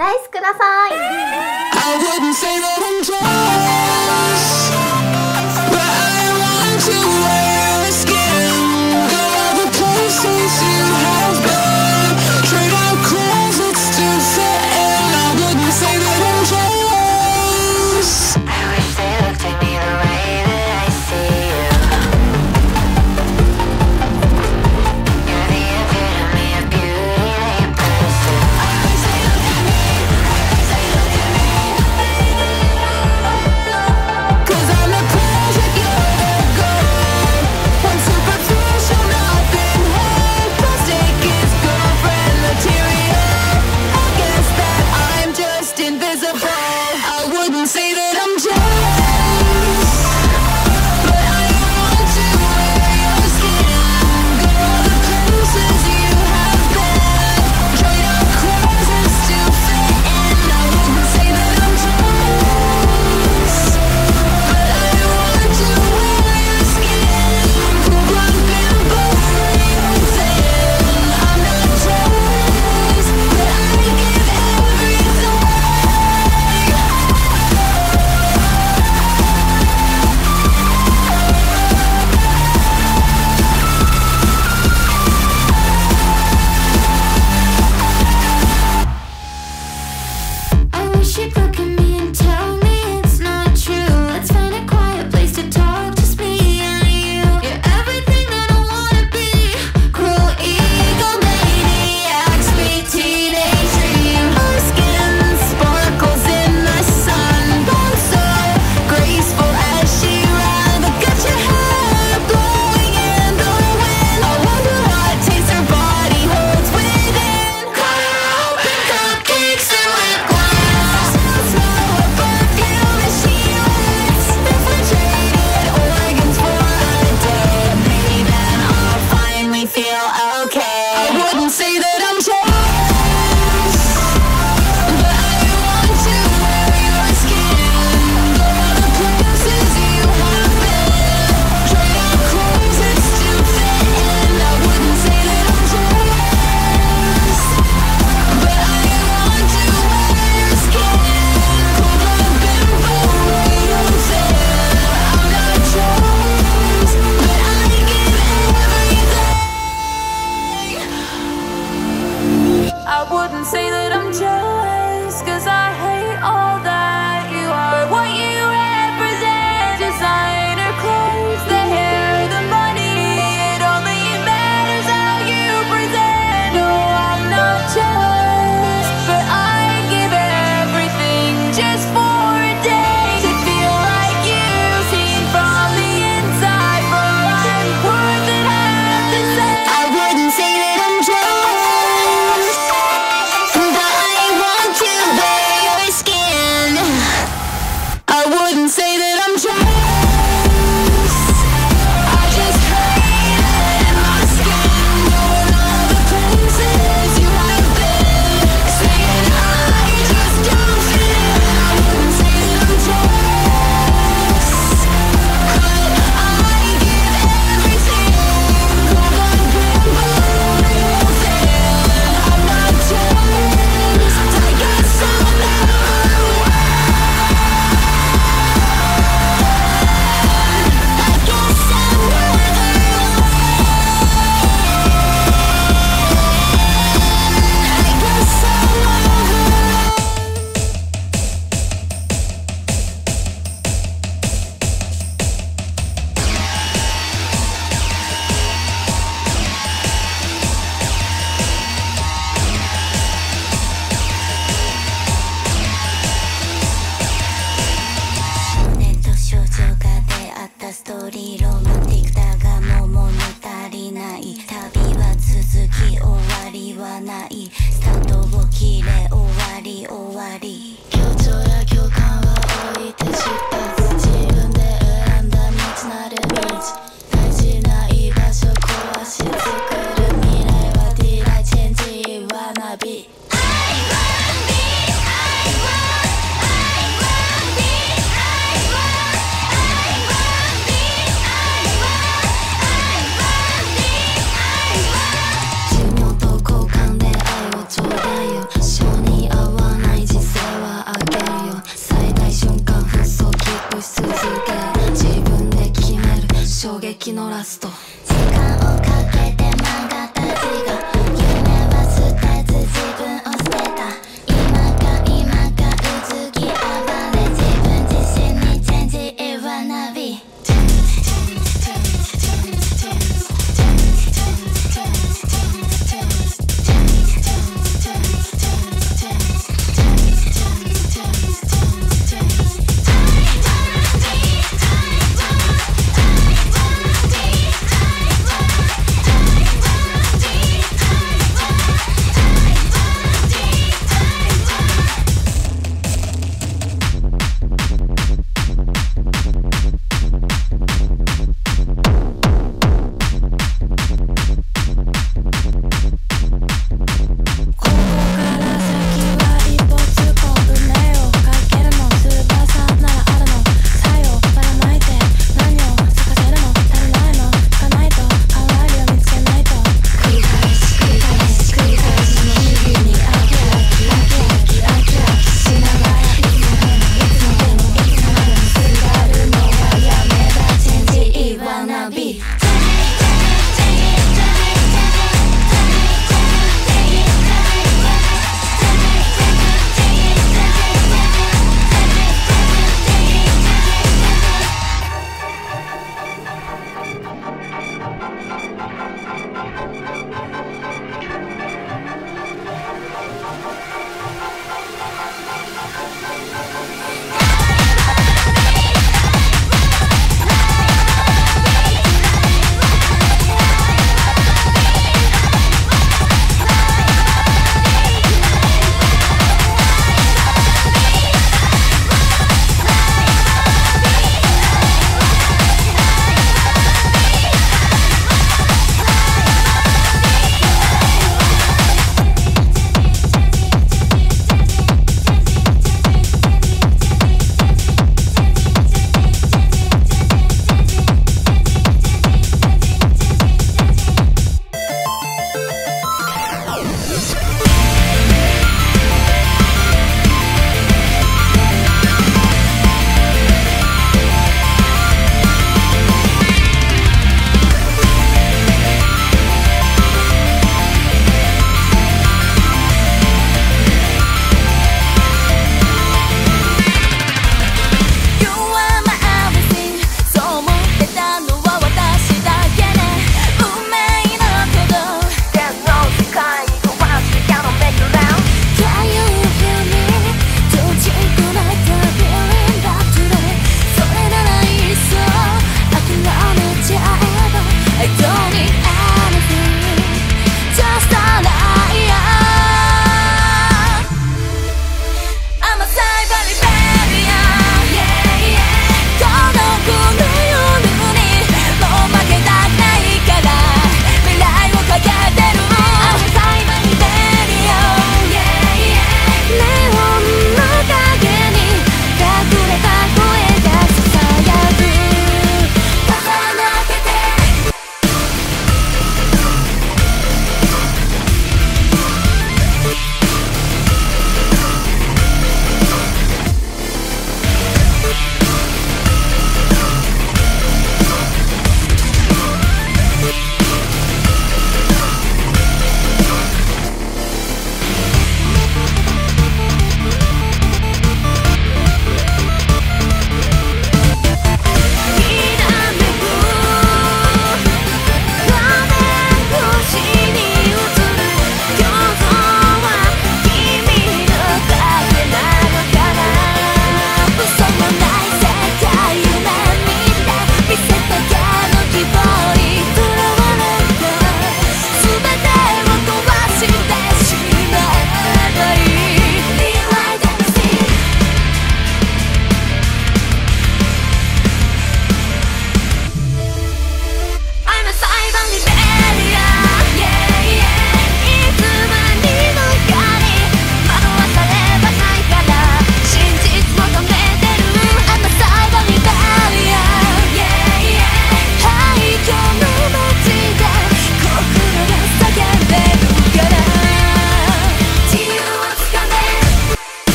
ライスください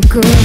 cocoon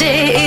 day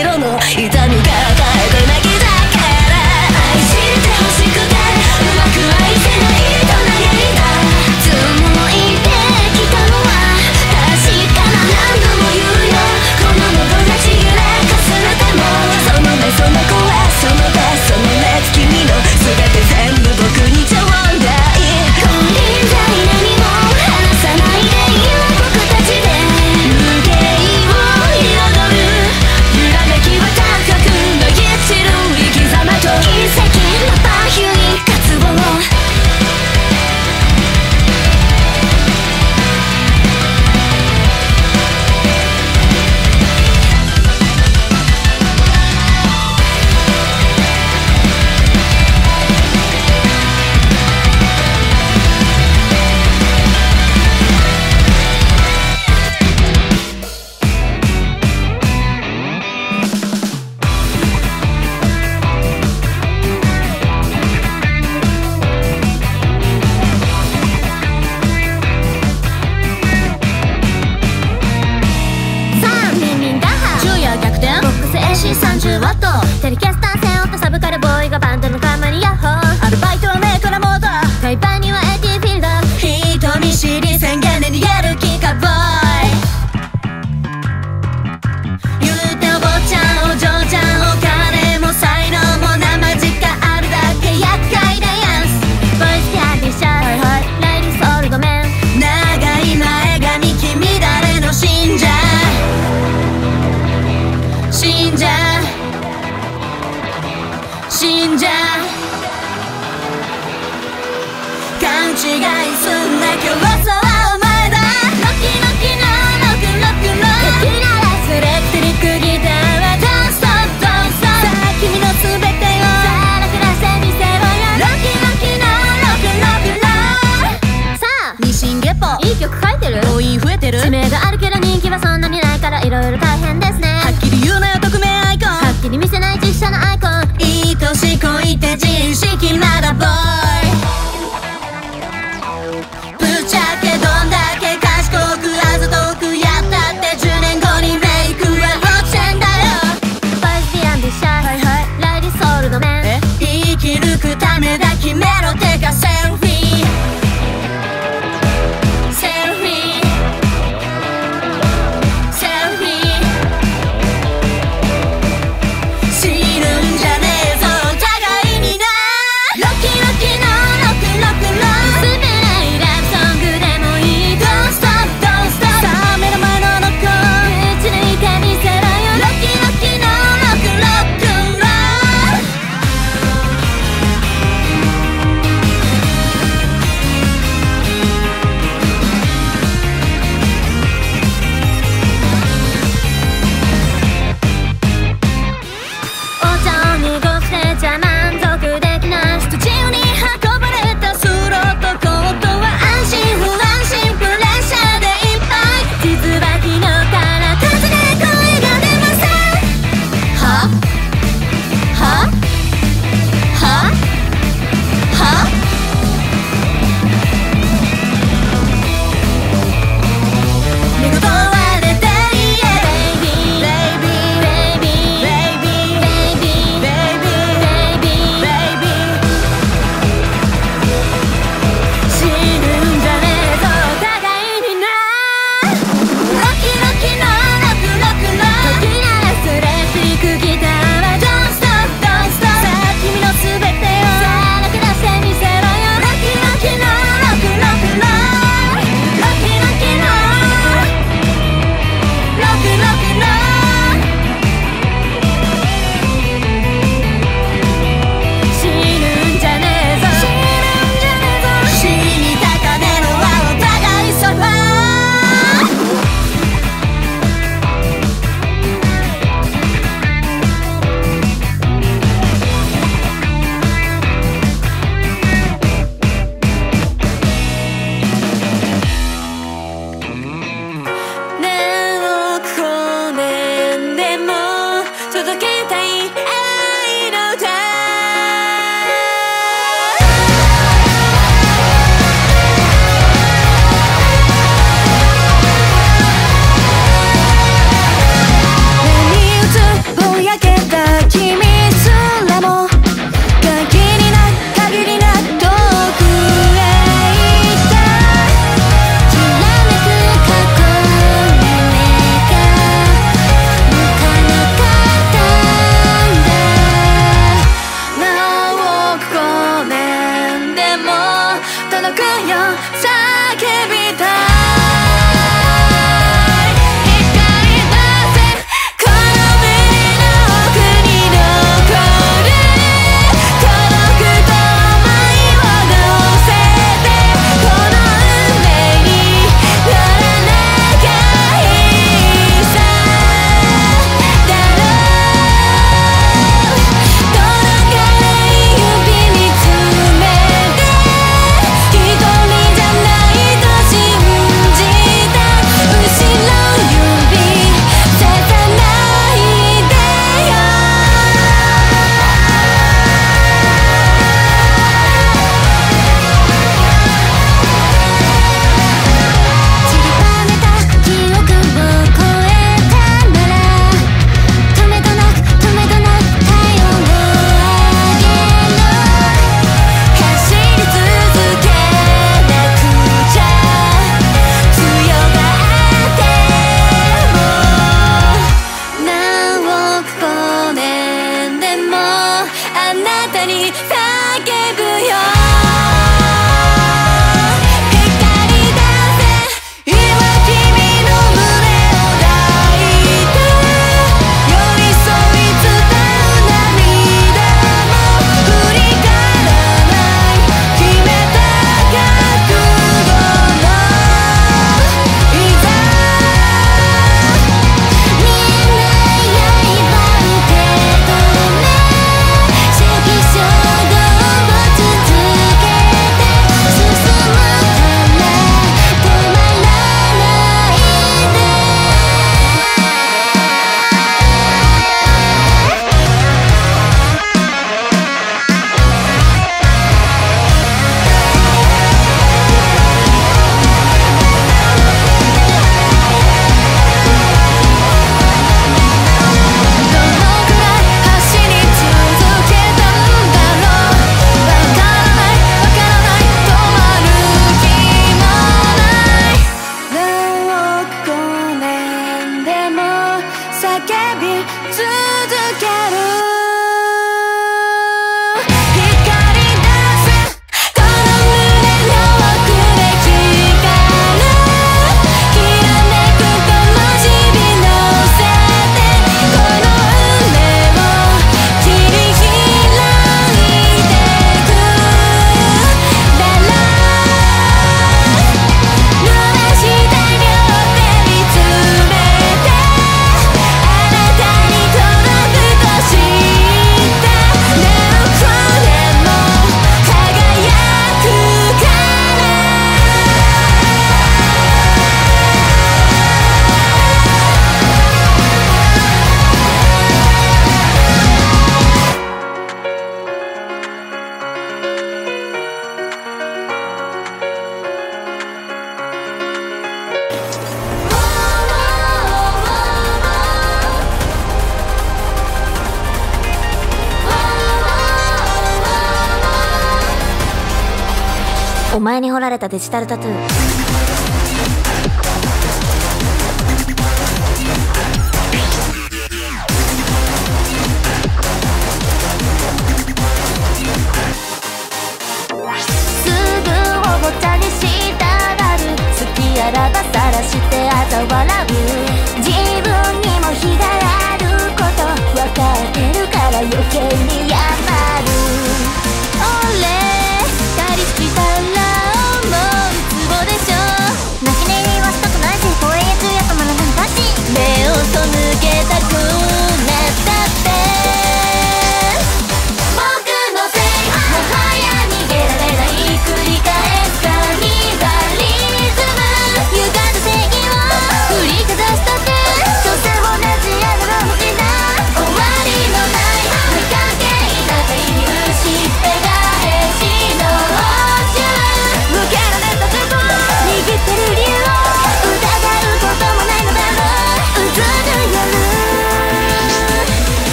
されたデジタルタトゥー。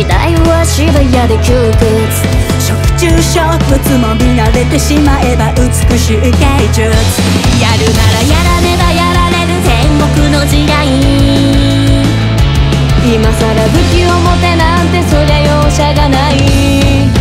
時代は渋谷で窮屈食中植物も見慣れてしまえば美しい芸術やるならやらねばやられる戦国の時代。今さら武器を持てなんてそりゃ容赦がない。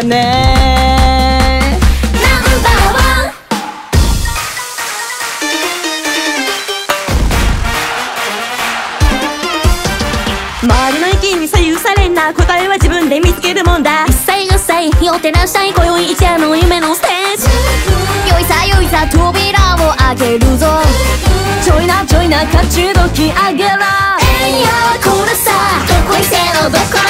よね。周りの意見に左右されんな答えは自分で見つけるもんだ。一切さ切日を照らしたい今宵一夜の夢のステージ。よいさよいさ扉を開けるぞ。ジョイナジョイナ勝ちドキ上げろ。えいやこれさどこいせのどこら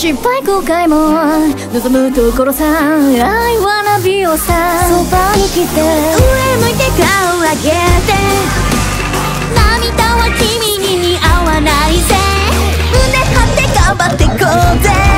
失敗後悔も望むところさ I wanna be をさそばに来て上向いて顔上げて。涙は君に似合わないぜ。胸張って頑張ってこうぜ。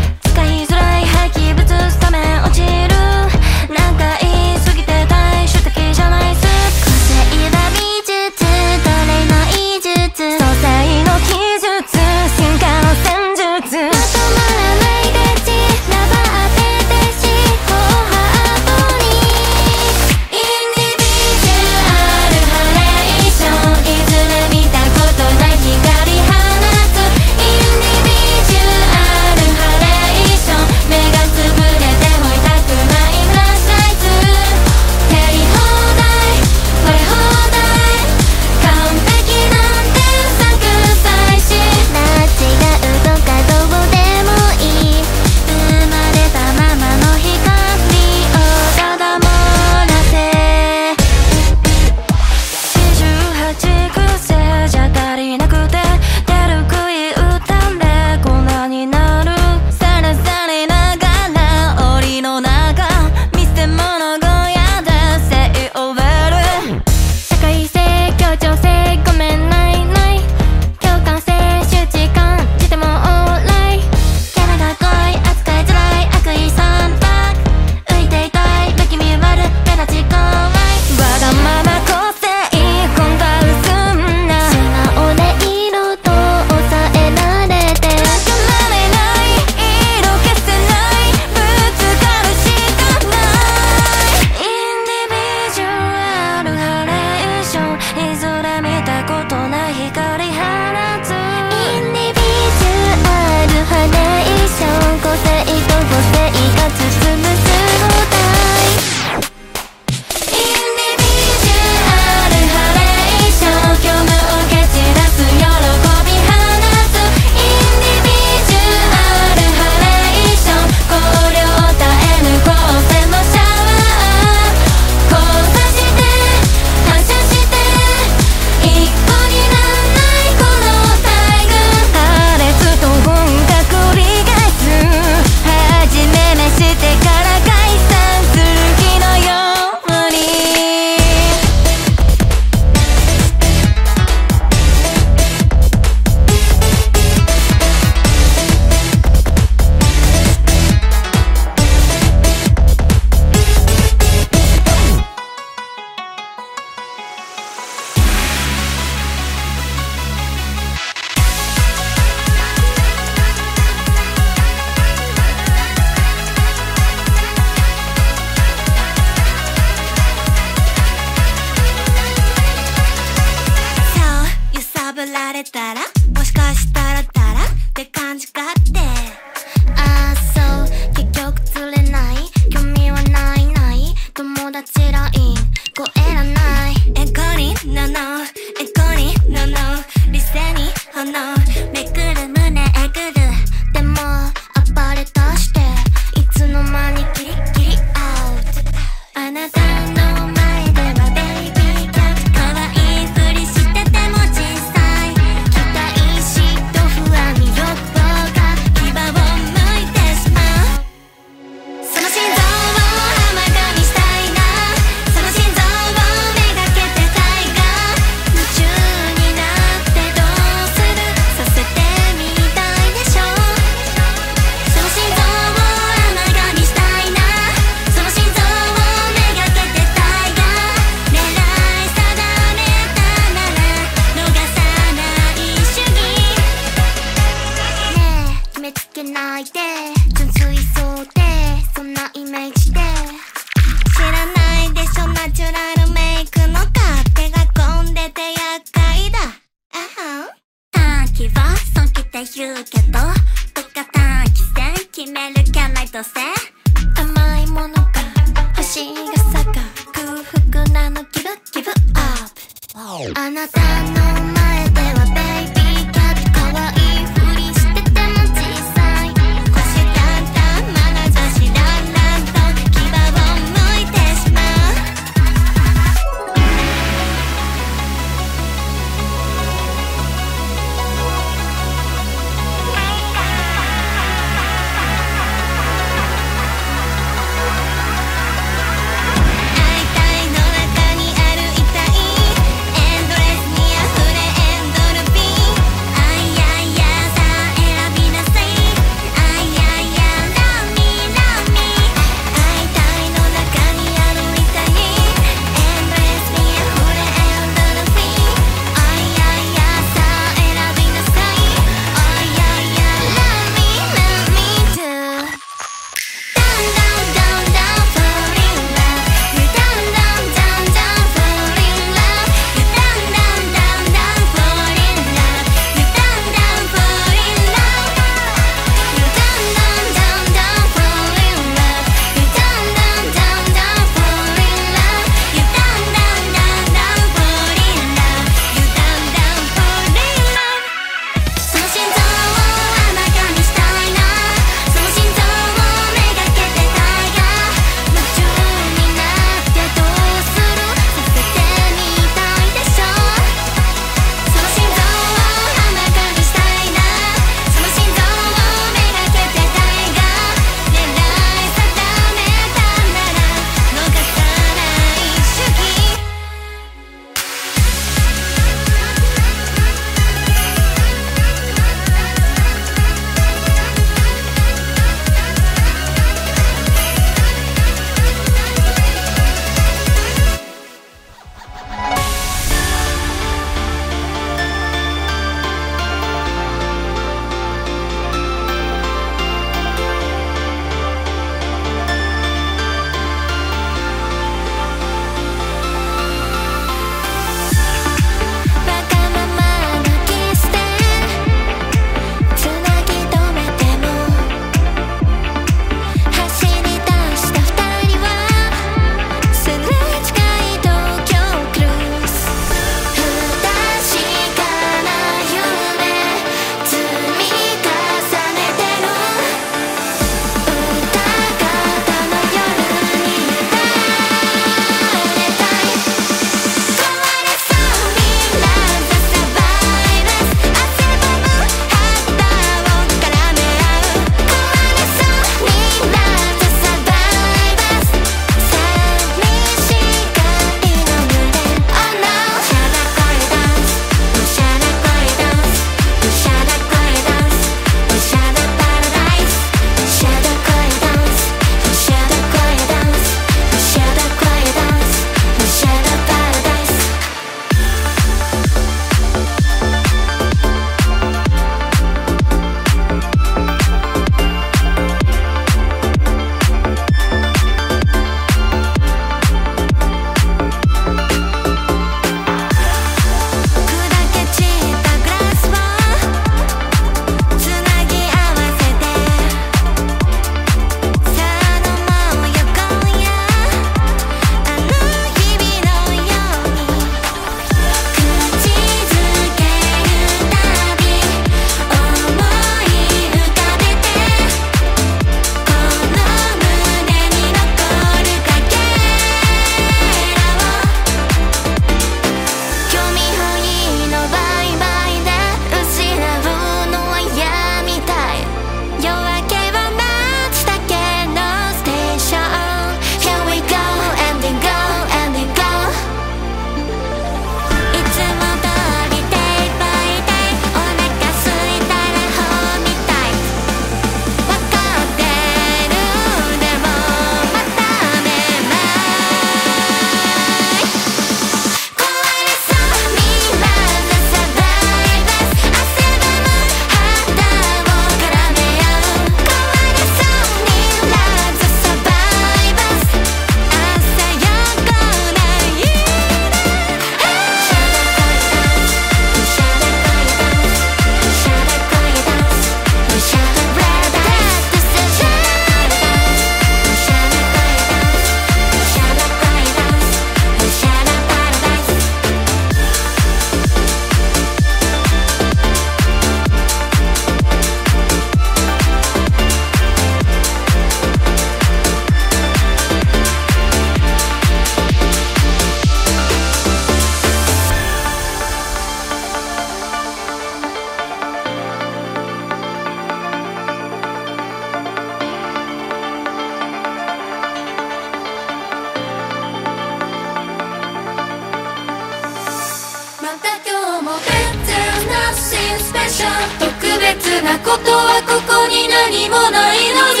特別なことはここに何もないのに。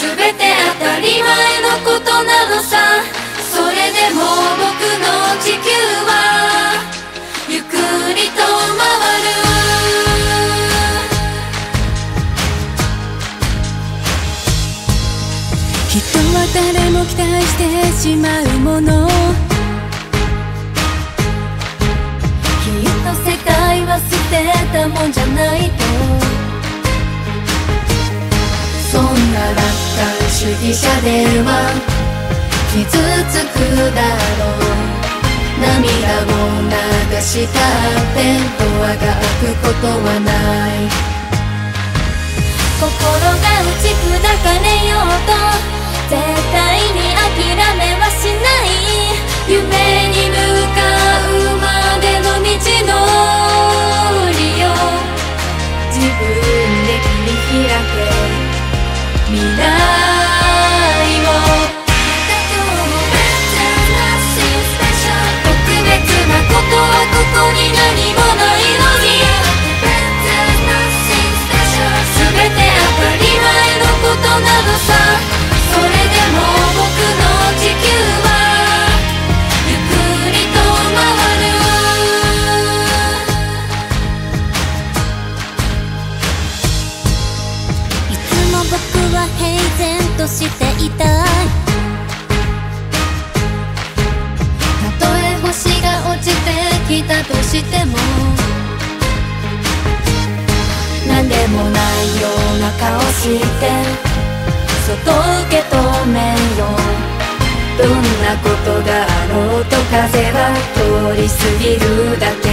全て当たり前のことなのさ。それでも僕の地球はゆっくりと回る。人は誰も期待してしまうもの。てたもんじゃないとそんな楽観主義者では傷つくだろう。涙を流したってドアが開くことはない。心が打ち砕かれようと絶対に諦めはしない。夢に向かうまでの道の分で切り開け未来を特別なことはここに何もないのに全て当たり前のことなのさ。していたい。たとえ星が落ちてきたとしても何でもないような顔してそっと受け止めよう。どんなことがあろうと風は通り過ぎるだけ。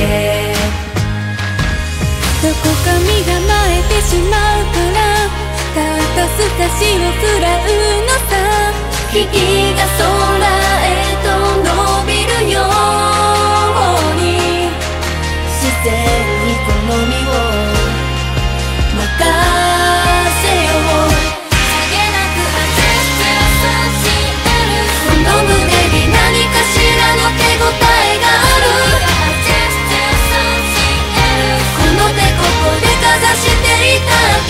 どこか身構えてしまうから肩すかしを食らう。のさ木々が空へと伸びるよう。に自然に好みを任せよう。この胸に何かしらの手応えがあるこの手ここでかざしていただけ